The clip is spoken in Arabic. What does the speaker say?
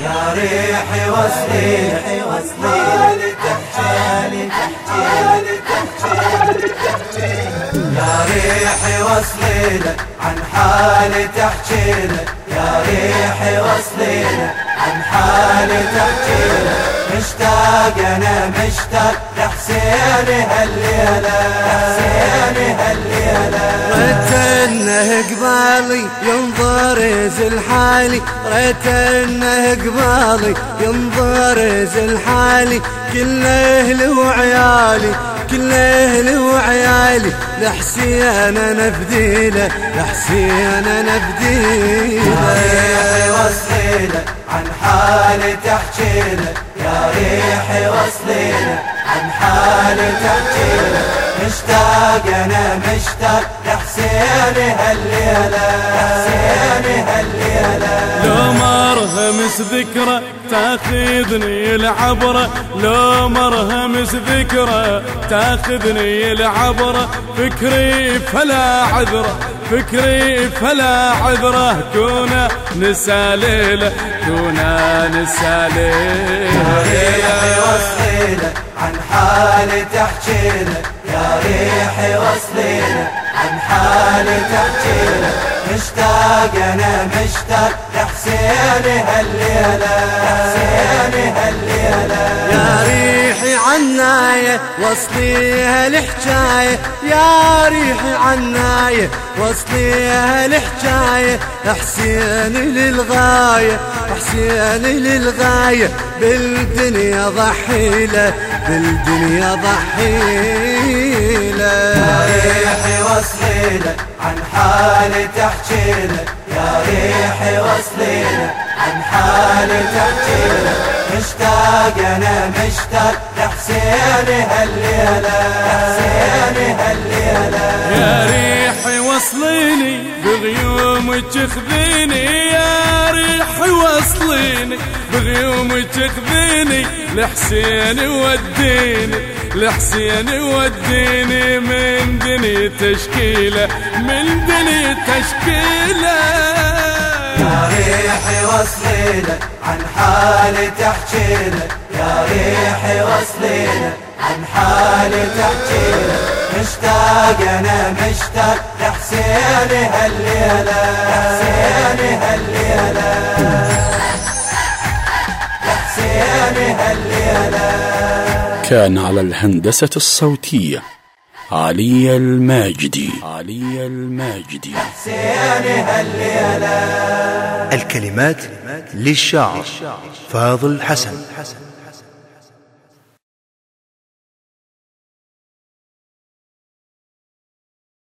يا ريح وصلينا حالي تحكي حالي تحكي يا ريح وصلينا عن حالي تحكينا. يا ريح وصلينا عن حالي تحكينا. مشتاق أنا مشتاق لحسين هالليلة لحسين هالليلة. ريت انه قبالي ينظر زل حالي ريت إنه قبالي. ينظر زل حالي كل أهلي وعيالي كل أهلي وعيالي. لحسين أنا بديله لحسين أنا بديله يا وصلينا عن حالي تحكينا. يا ريح وصلينا عن حالي تحكينا. مشتاق أنا مشتاق لحسين هالليلة لو مرهمس ذكرى تأخذني العبرة لو مرهمس ذكرى تأخذني العبرة فكري فلا عذرة فكري فلا عذرة كونا نسى ليلة كونا نسى ليلة. عن حالي تحكينا يا ريح وصلينا عن حالي تحكينا مشتاق أنا مشتاق. لحسين هالليلة لحسين هالليلة. يا ريحي عناية وصليها الحجاية يا ريحي عناية وصليها الحجاية حسين للغاية حسين للغاية. بالدنيا ضحيلة بالدنيا ضحيلة. يا ريح وصلينا عن حالي تحكينا. يا ريح وصلينا عن حالي تحكينا. مشتاق أنا مشتاق لحسين هالليلة لحسين هالليلة. يا ريح وصليني بغيومك خذيني يا ريح وصليني بغيومك خذيني لحسين وديني. لحسين وديني من دني تشكيلة من دني تشكيلة. يا ريح وصلينا عن حالي تحكينا يا ريح وصلينا عن حالي تحكينا. مشتاق أنا مشتاق لحسين هالليلة لحسين هالليلة لحسين هالليلة. كان على الهندسة الصوتية علي الماجدي. علي الماجدي. الكلمات للشاعر فاضل حسن.